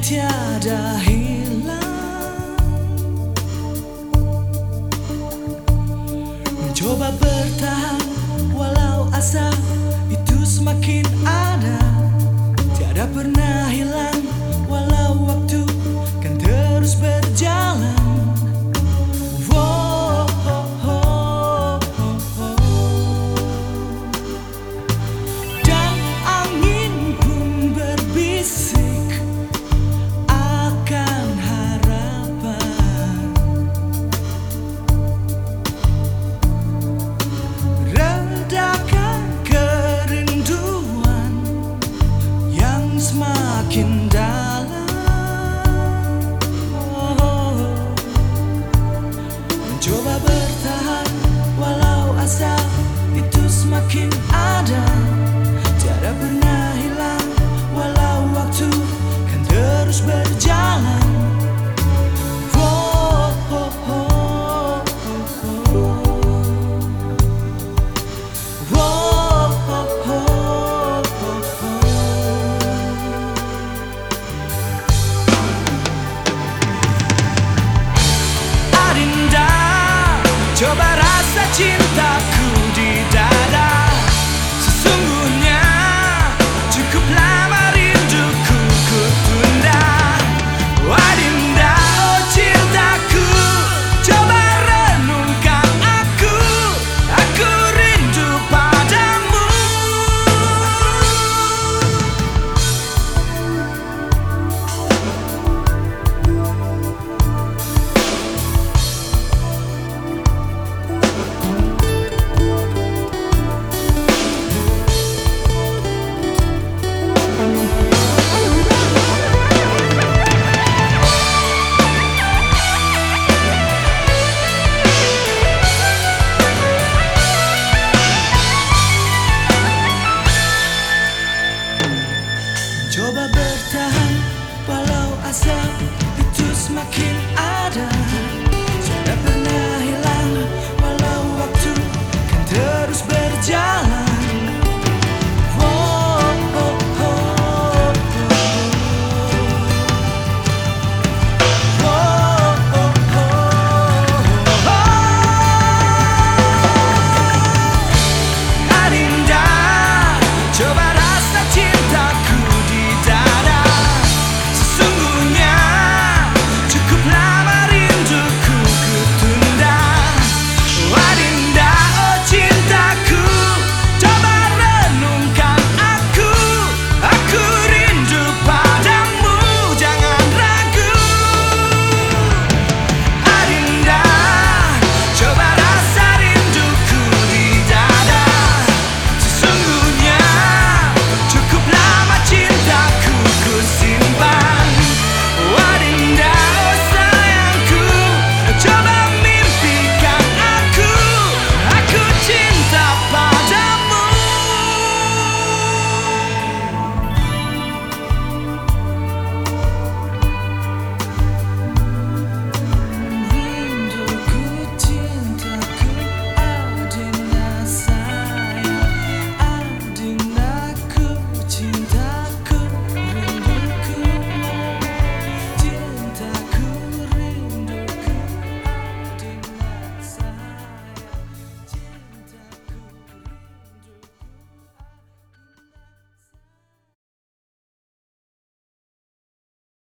tiada hilang itu semakin ada. Tiada pernah hilang Walau waktu kan terus berjalan. Coba rasa cintaku bertahan walau asap itu semakin ada.